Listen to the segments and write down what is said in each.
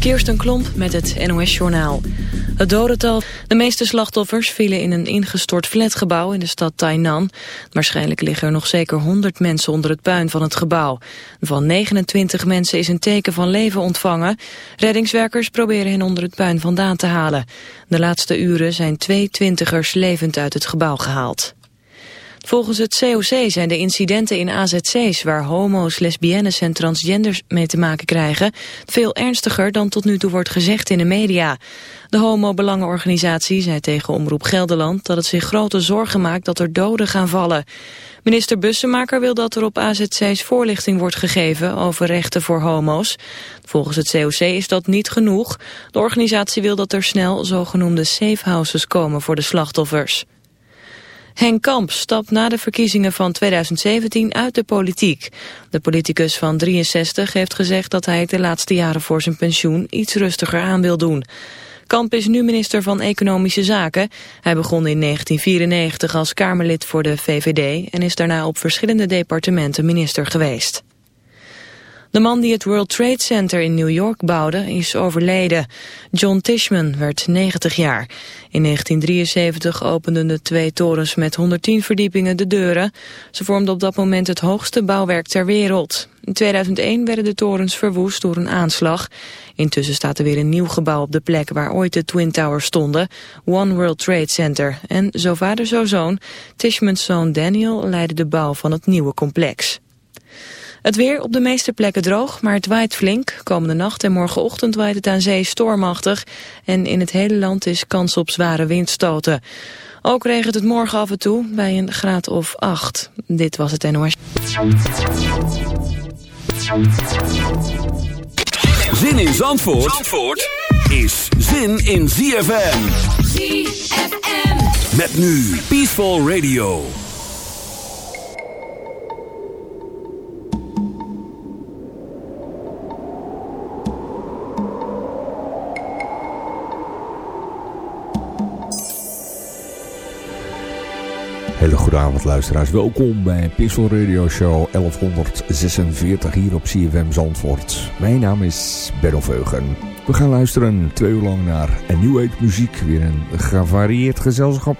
Kirsten Klomp met het NOS-journaal. Het dodental. De meeste slachtoffers vielen in een ingestort flatgebouw in de stad Tainan. Waarschijnlijk liggen er nog zeker 100 mensen onder het puin van het gebouw. Van 29 mensen is een teken van leven ontvangen. Reddingswerkers proberen hen onder het puin vandaan te halen. De laatste uren zijn twee twintigers levend uit het gebouw gehaald. Volgens het COC zijn de incidenten in AZC's waar homo's, lesbiennes en transgenders mee te maken krijgen veel ernstiger dan tot nu toe wordt gezegd in de media. De homo-belangenorganisatie zei tegen Omroep Gelderland dat het zich grote zorgen maakt dat er doden gaan vallen. Minister Bussemaker wil dat er op AZC's voorlichting wordt gegeven over rechten voor homo's. Volgens het COC is dat niet genoeg. De organisatie wil dat er snel zogenoemde safe houses komen voor de slachtoffers. Henk Kamp stapt na de verkiezingen van 2017 uit de politiek. De politicus van 63 heeft gezegd dat hij de laatste jaren voor zijn pensioen iets rustiger aan wil doen. Kamp is nu minister van Economische Zaken. Hij begon in 1994 als Kamerlid voor de VVD en is daarna op verschillende departementen minister geweest. De man die het World Trade Center in New York bouwde is overleden. John Tishman werd 90 jaar. In 1973 openden de twee torens met 110 verdiepingen de deuren. Ze vormden op dat moment het hoogste bouwwerk ter wereld. In 2001 werden de torens verwoest door een aanslag. Intussen staat er weer een nieuw gebouw op de plek waar ooit de Twin Towers stonden. One World Trade Center. En zo vader zo zoon, Tishmans zoon Daniel leidde de bouw van het nieuwe complex. Het weer op de meeste plekken droog, maar het waait flink. Komende nacht en morgenochtend waait het aan zee stormachtig. En in het hele land is kans op zware windstoten. Ook regent het morgen af en toe bij een graad of 8. Dit was het NOS. Zin in Zandvoort, Zandvoort is zin in ZFM. ZFM. Met nu Peaceful Radio. Hele goede avond luisteraars. Welkom bij Pixel Radio Show 1146 hier op CFM Zandvoort. Mijn naam is Benno Veugen. We gaan luisteren twee uur lang naar een nieuwe muziek. Weer een gevarieerd gezelschap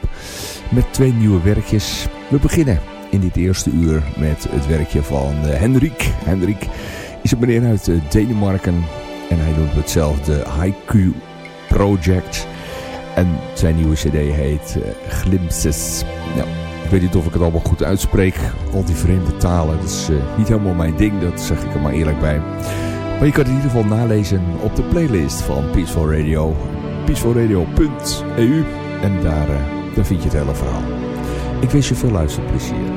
met twee nieuwe werkjes. We beginnen in dit eerste uur met het werkje van Hendrik. Hendrik is een meneer uit uh, Denemarken en hij doet hetzelfde Haiku Project. En zijn nieuwe cd heet uh, Glimpses. Nou, ik weet niet of ik het allemaal goed uitspreek. Al die vreemde talen, dat is uh, niet helemaal mijn ding, dat zeg ik er maar eerlijk bij. Maar je kan het in ieder geval nalezen op de playlist van Peaceful Radio. peacefulradio.eu En daar, uh, daar vind je het hele verhaal. Ik wens je veel luisterplezier.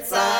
it's on.